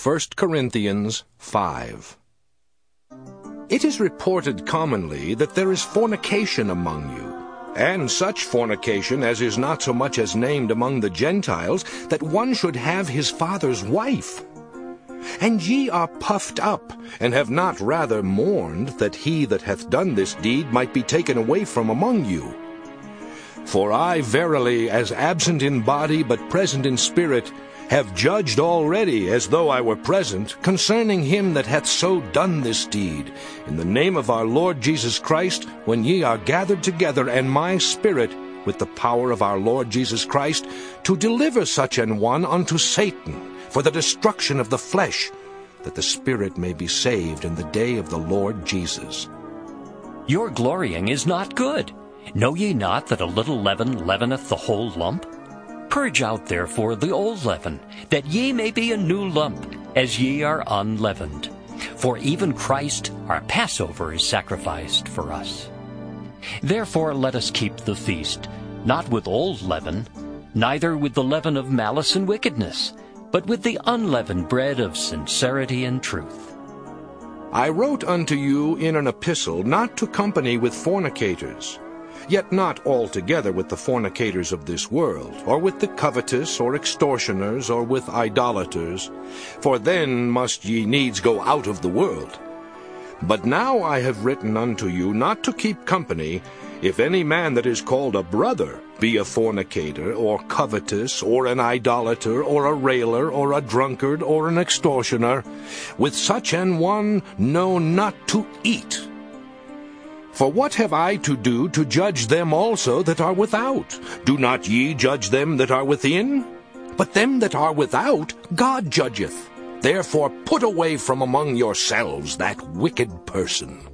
1 Corinthians 5 It is reported commonly that there is fornication among you, and such fornication as is not so much as named among the Gentiles, that one should have his father's wife. And ye are puffed up, and have not rather mourned that he that hath done this deed might be taken away from among you. For I verily, as absent in body but present in spirit, have judged already, as though I were present, concerning him that hath so done this deed, in the name of our Lord Jesus Christ, when ye are gathered together, and my spirit, with the power of our Lord Jesus Christ, to deliver such an one unto Satan, for the destruction of the flesh, that the spirit may be saved in the day of the Lord Jesus. Your glorying is not good. Know ye not that a little leaven leaveneth the whole lump? Purge out therefore the old leaven, that ye may be a new lump, as ye are unleavened. For even Christ our Passover is sacrificed for us. Therefore let us keep the feast, not with old leaven, neither with the leaven of malice and wickedness, but with the unleavened bread of sincerity and truth. I wrote unto you in an epistle not to company with fornicators, yet not altogether with the fornicators of this world, or with the covetous, or extortioners, or with idolaters, for then must ye needs go out of the world. But now I have written unto you not to keep company, if any man that is called a brother be a fornicator, or covetous, or an idolater, or a railer, or a drunkard, or an extortioner, with such an one no not to eat. For what have I to do to judge them also that are without? Do not ye judge them that are within? But them that are without God judgeth. Therefore put away from among yourselves that wicked person.